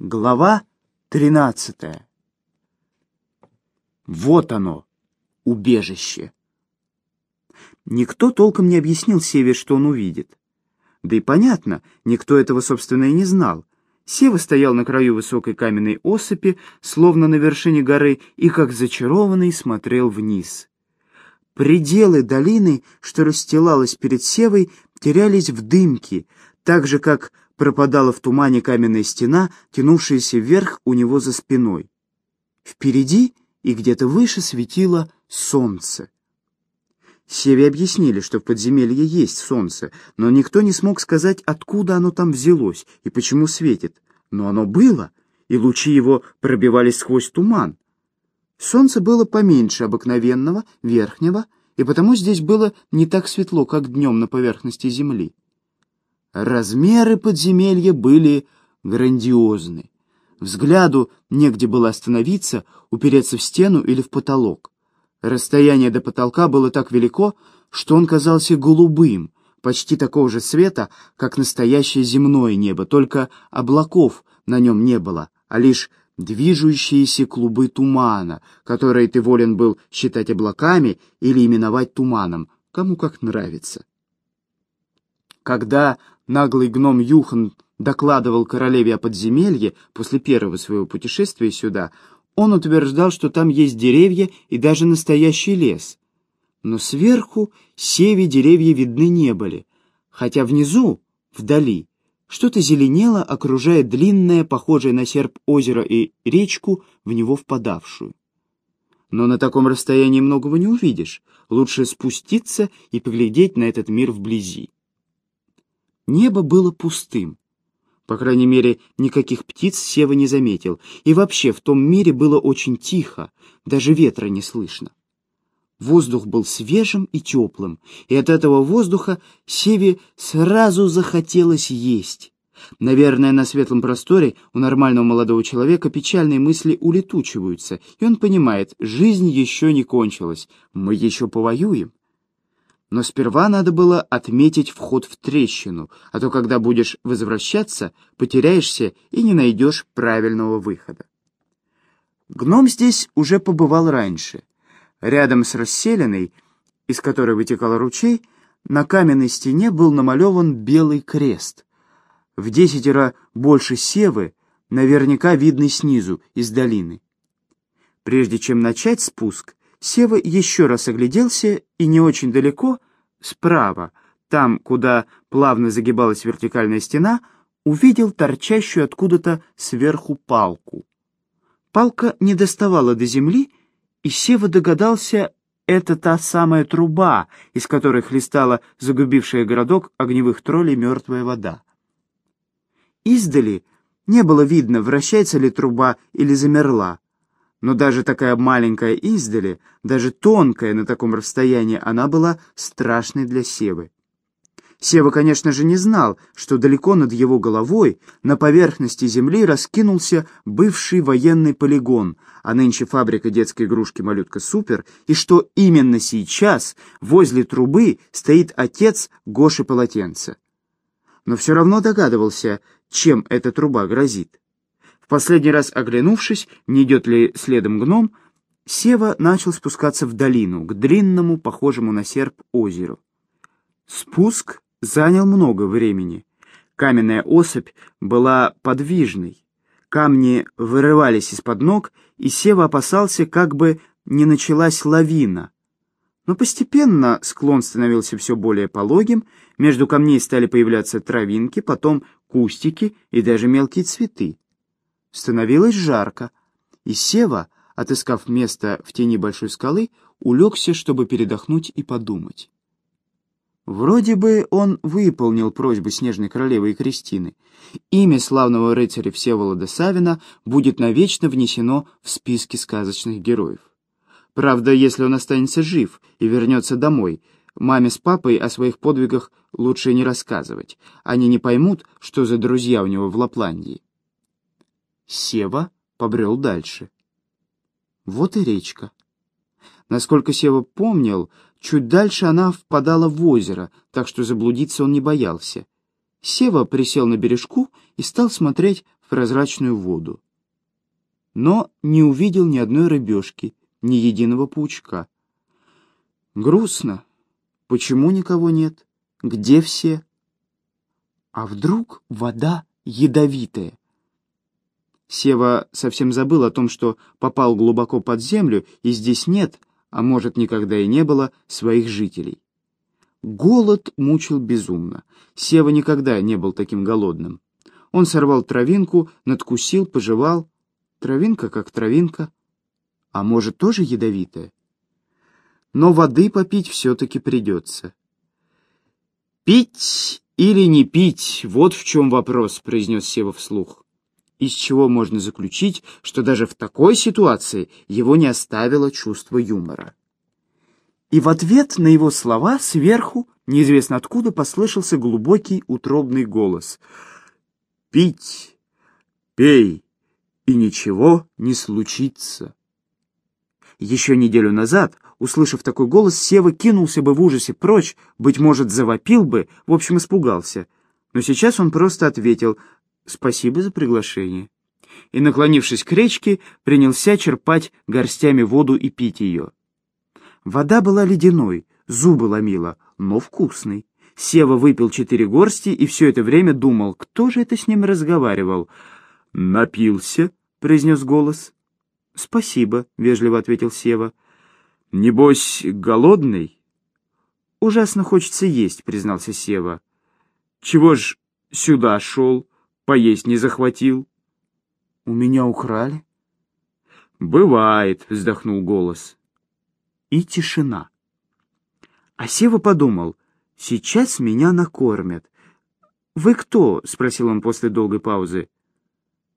Глава тринадцатая. Вот оно, убежище. Никто толком не объяснил Севе, что он увидит. Да и понятно, никто этого, собственно, и не знал. Сева стоял на краю высокой каменной осыпи, словно на вершине горы, и, как зачарованный, смотрел вниз. Пределы долины, что расстилалась перед Севой, терялись в дымке, так же, как пропадала в тумане каменная стена, тянувшаяся вверх у него за спиной. Впереди и где-то выше светило солнце. Севе объяснили, что в подземелье есть солнце, но никто не смог сказать, откуда оно там взялось и почему светит. Но оно было, и лучи его пробивались сквозь туман. Солнце было поменьше обыкновенного, верхнего, и потому здесь было не так светло, как днем на поверхности земли. Размеры подземелья были грандиозны. Взгляду негде было остановиться, упереться в стену или в потолок. Расстояние до потолка было так велико, что он казался голубым, почти такого же цвета, как настоящее земное небо, только облаков на нем не было, а лишь движущиеся клубы тумана, которые ты волен был считать облаками или именовать туманом, кому как нравится. Когда наглый гном Юхан докладывал королеве о подземелье после первого своего путешествия сюда, он утверждал, что там есть деревья и даже настоящий лес. Но сверху севе деревья видны не были, хотя внизу, вдали, что-то зеленело, окружая длинное, похожее на серп озеро и речку, в него впадавшую. Но на таком расстоянии многого не увидишь. Лучше спуститься и поглядеть на этот мир вблизи. Небо было пустым. По крайней мере, никаких птиц Сева не заметил, и вообще в том мире было очень тихо, даже ветра не слышно. Воздух был свежим и теплым, и от этого воздуха Севе сразу захотелось есть. Наверное, на светлом просторе у нормального молодого человека печальные мысли улетучиваются, и он понимает, жизнь еще не кончилась, мы еще повоюем. Но сперва надо было отметить вход в трещину, а то, когда будешь возвращаться, потеряешься и не найдешь правильного выхода. Гном здесь уже побывал раньше. Рядом с расселенной, из которой вытекал ручей, на каменной стене был намалеван белый крест. В десятеро больше севы, наверняка видный снизу, из долины. Прежде чем начать спуск, Сева еще раз огляделся и не очень далеко, справа, там, куда плавно загибалась вертикальная стена, увидел торчащую откуда-то сверху палку. Палка не доставала до земли, и Сева догадался, это та самая труба, из которой хлестала загубившая городок огневых троллей мертвая вода. Издали не было видно, вращается ли труба или замерла. Но даже такая маленькая издали, даже тонкая на таком расстоянии, она была страшной для Севы. Сева, конечно же, не знал, что далеко над его головой, на поверхности земли, раскинулся бывший военный полигон, а нынче фабрика детской игрушки «Малютка Супер», и что именно сейчас возле трубы стоит отец Гоши Полотенца. Но все равно догадывался, чем эта труба грозит. Последний раз оглянувшись, не идет ли следом гном, Сева начал спускаться в долину, к длинному, похожему на серп, озеру. Спуск занял много времени. Каменная осыпь была подвижной. Камни вырывались из-под ног, и Сева опасался, как бы не началась лавина. Но постепенно склон становился все более пологим, между камней стали появляться травинки, потом кустики и даже мелкие цветы. Становилось жарко, и Сева, отыскав место в тени большой скалы, улегся, чтобы передохнуть и подумать. Вроде бы он выполнил просьбу Снежной Королевы и Кристины. Имя славного рыцаря Всеволода Савина будет навечно внесено в списки сказочных героев. Правда, если он останется жив и вернется домой, маме с папой о своих подвигах лучше не рассказывать. Они не поймут, что за друзья у него в Лапландии. Сева побрел дальше. Вот и речка. Насколько Сева помнил, чуть дальше она впадала в озеро, так что заблудиться он не боялся. Сева присел на бережку и стал смотреть в прозрачную воду. Но не увидел ни одной рыбешки, ни единого паучка. Грустно. Почему никого нет? Где все? А вдруг вода ядовитая? Сева совсем забыл о том, что попал глубоко под землю, и здесь нет, а может, никогда и не было, своих жителей. Голод мучил безумно. Сева никогда не был таким голодным. Он сорвал травинку, надкусил, пожевал. Травинка как травинка. А может, тоже ядовитая? Но воды попить все-таки придется. «Пить или не пить, вот в чем вопрос», — произнес Сева вслух. Из чего можно заключить, что даже в такой ситуации его не оставило чувство юмора. И в ответ на его слова сверху, неизвестно откуда, послышался глубокий утробный голос. «Пить, пей, и ничего не случится». Еще неделю назад, услышав такой голос, Сева кинулся бы в ужасе прочь, быть может, завопил бы, в общем, испугался. Но сейчас он просто ответил «Спасибо за приглашение» и, наклонившись к речке, принялся черпать горстями воду и пить ее. Вода была ледяной, зубы ломила, но вкусной. Сева выпил четыре горсти и все это время думал, кто же это с ним разговаривал. «Напился?» — произнес голос. «Спасибо», — вежливо ответил Сева. «Небось, голодный?» «Ужасно хочется есть», — признался Сева. «Чего ж сюда шел, поесть не захватил?» «У меня украли?» «Бывает», — вздохнул голос и тишина. А Сева подумал, сейчас меня накормят. «Вы кто?» — спросил он после долгой паузы.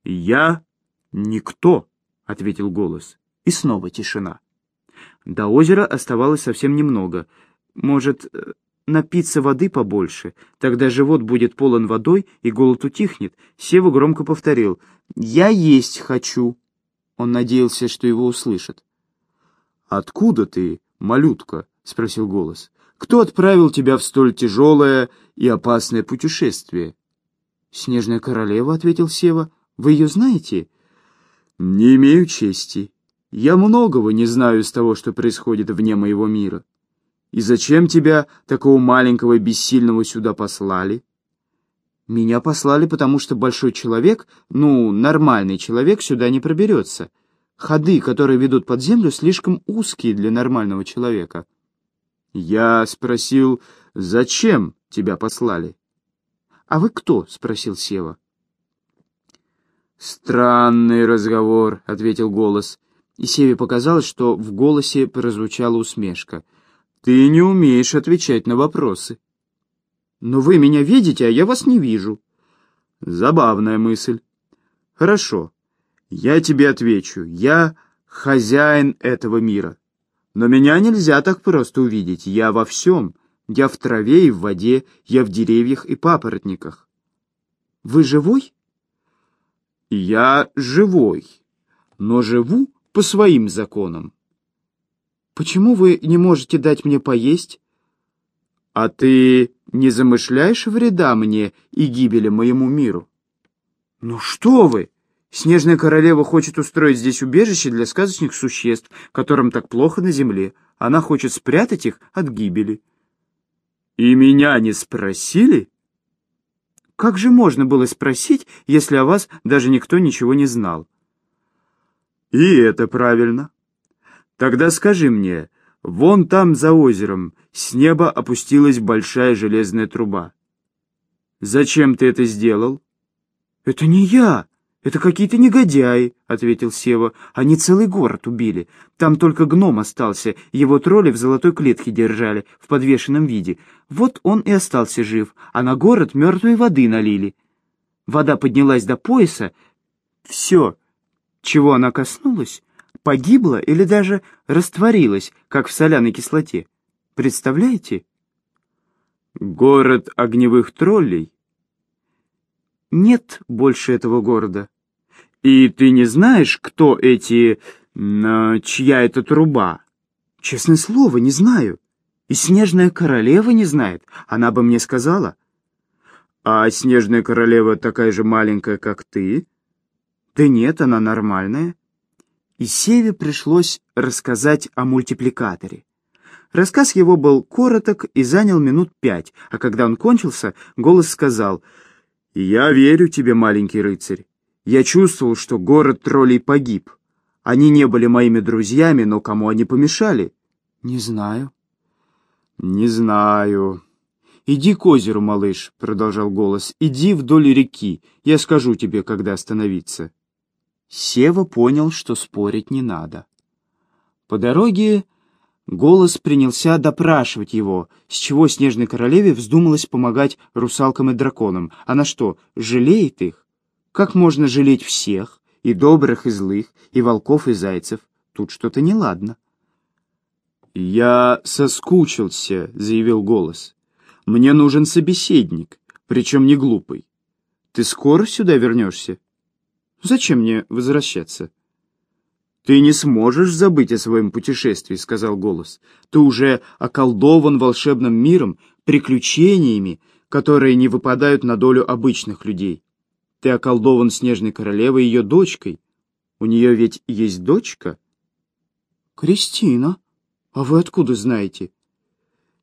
«Я никто», — ответил голос. И снова тишина. До озера оставалось совсем немного. Может, э, напиться воды побольше? Тогда живот будет полон водой, и голод утихнет. Сева громко повторил. «Я есть хочу». Он надеялся, что его услышат. «Откуда ты, малютка?» — спросил голос. «Кто отправил тебя в столь тяжелое и опасное путешествие?» «Снежная королева», — ответил Сева. «Вы ее знаете?» «Не имею чести. Я многого не знаю из того, что происходит вне моего мира. И зачем тебя, такого маленького и бессильного, сюда послали?» «Меня послали, потому что большой человек, ну, нормальный человек, сюда не проберется. Ходы, которые ведут под землю, слишком узкие для нормального человека. Я спросил, зачем тебя послали? А вы кто? спросил Сева. Странный разговор, ответил голос. И Севе показалось, что в голосе прозвучала усмешка. Ты не умеешь отвечать на вопросы. Но вы меня видите, а я вас не вижу. Забавная мысль. Хорошо. Я тебе отвечу, я хозяин этого мира. Но меня нельзя так просто увидеть, я во всем. Я в траве и в воде, я в деревьях и папоротниках. Вы живой? Я живой, но живу по своим законам. Почему вы не можете дать мне поесть? А ты не замышляешь вреда мне и гибели моему миру? Ну что вы! Снежная королева хочет устроить здесь убежище для сказочных существ, которым так плохо на земле. Она хочет спрятать их от гибели. И меня не спросили? Как же можно было спросить, если о вас даже никто ничего не знал? И это правильно. Тогда скажи мне, вон там за озером с неба опустилась большая железная труба. Зачем ты это сделал? Это не я. «Это какие-то негодяи», — ответил Сева. «Они целый город убили. Там только гном остался, его тролли в золотой клетке держали, в подвешенном виде. Вот он и остался жив, а на город мертвой воды налили. Вода поднялась до пояса. Все, чего она коснулась, погибло или даже растворилось, как в соляной кислоте. Представляете?» «Город огневых троллей?» нет больше этого города. И ты не знаешь, кто эти... чья это труба? Честное слово, не знаю. И снежная королева не знает. Она бы мне сказала. А снежная королева такая же маленькая, как ты? Да нет, она нормальная. И Севе пришлось рассказать о мультипликаторе. Рассказ его был короток и занял минут пять, а когда он кончился, голос сказал «Я верю тебе, маленький рыцарь. Я чувствовал, что город троллей погиб. Они не были моими друзьями, но кому они помешали?» «Не знаю». «Не знаю». «Иди к озеру, малыш», — продолжал голос. «Иди вдоль реки. Я скажу тебе, когда остановиться». Сева понял, что спорить не надо. По дороге голос принялся допрашивать его, с чего Снежной Королеве вздумалось помогать русалкам и драконам. Она что, жалеет их? Как можно жалеть всех, и добрых, и злых, и волков, и зайцев? Тут что-то неладно. «Я соскучился», — заявил голос. «Мне нужен собеседник, причем не глупый. Ты скоро сюда вернешься?» Зачем мне возвращаться? «Ты не сможешь забыть о своем путешествии», — сказал голос. «Ты уже околдован волшебным миром, приключениями, которые не выпадают на долю обычных людей. Ты околдован Снежной Королевой и ее дочкой. У нее ведь есть дочка?» «Кристина? А вы откуда знаете?»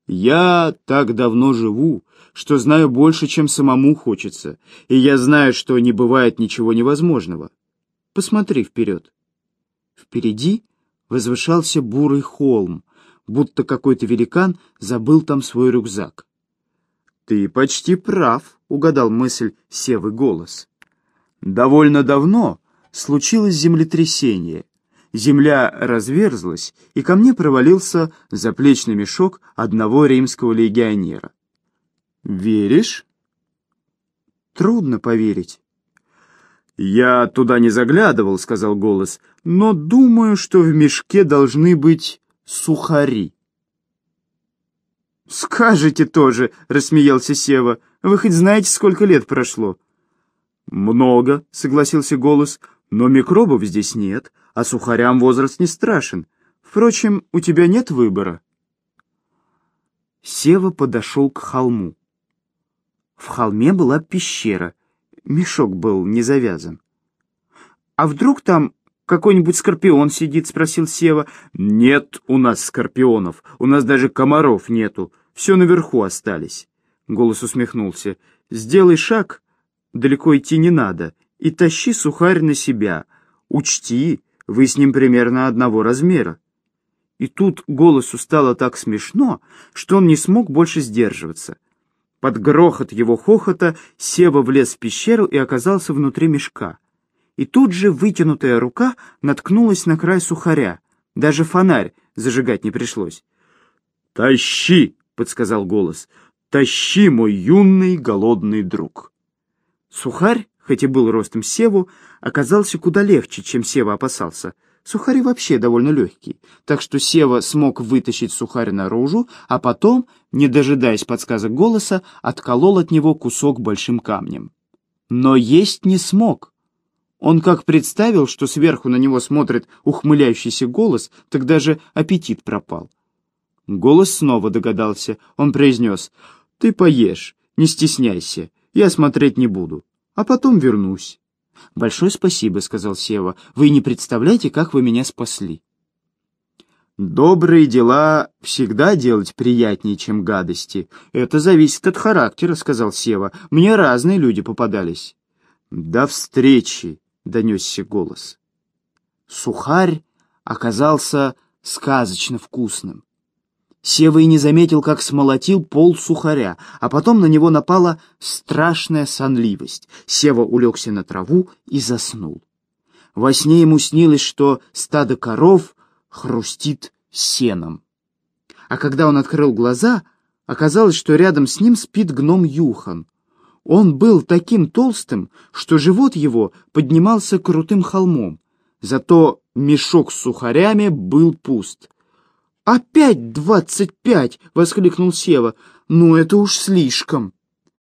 «Я так давно живу, что знаю больше, чем самому хочется, и я знаю, что не бывает ничего невозможного. Посмотри вперед. Впереди возвышался бурый холм, будто какой-то великан забыл там свой рюкзак. «Ты почти прав», — угадал мысль Севы голос. «Довольно давно случилось землетрясение. Земля разверзлась, и ко мне провалился заплечный мешок одного римского легионера. «Веришь?» «Трудно поверить». «Я туда не заглядывал», — сказал голос, «но думаю, что в мешке должны быть сухари». «Скажете тоже», — рассмеялся Сева. «Вы хоть знаете, сколько лет прошло?» «Много», — согласился голос, «но микробов здесь нет, а сухарям возраст не страшен. Впрочем, у тебя нет выбора». Сева подошел к холму. В холме была пещера. Мешок был не завязан. «А вдруг там какой-нибудь скорпион сидит?» — спросил Сева. «Нет у нас скорпионов. У нас даже комаров нету. Все наверху остались». Голос усмехнулся. «Сделай шаг, далеко идти не надо, и тащи сухарь на себя. Учти, вы с ним примерно одного размера». И тут голосу стало так смешно, что он не смог больше сдерживаться. Под грохот его хохота Сева влез в пещеру и оказался внутри мешка. И тут же вытянутая рука наткнулась на край сухаря. Даже фонарь зажигать не пришлось. «Тащи!» — подсказал голос. «Тащи, мой юный голодный друг!» Сухарь, хоть и был ростом Севу, оказался куда легче, чем Сева опасался — Сухари вообще довольно легкий, так что Сева смог вытащить сухарь наружу, а потом, не дожидаясь подсказок голоса, отколол от него кусок большим камнем. Но есть не смог. Он как представил, что сверху на него смотрит ухмыляющийся голос, так даже аппетит пропал. Голос снова догадался. Он произнес, «Ты поешь, не стесняйся, я смотреть не буду, а потом вернусь». «Большое спасибо», — сказал Сева. «Вы не представляете, как вы меня спасли». «Добрые дела всегда делать приятнее, чем гадости. Это зависит от характера», — сказал Сева. «Мне разные люди попадались». «До встречи», — донесся голос. Сухарь оказался сказочно вкусным. Сева и не заметил, как смолотил пол сухаря, а потом на него напала страшная сонливость. Сева улегся на траву и заснул. Во сне ему снилось, что стадо коров хрустит сеном. А когда он открыл глаза, оказалось, что рядом с ним спит гном Юхан. Он был таким толстым, что живот его поднимался крутым холмом, зато мешок с сухарями был пуст — «Опять двадцать пять!» — воскликнул Сева. «Ну, это уж слишком!»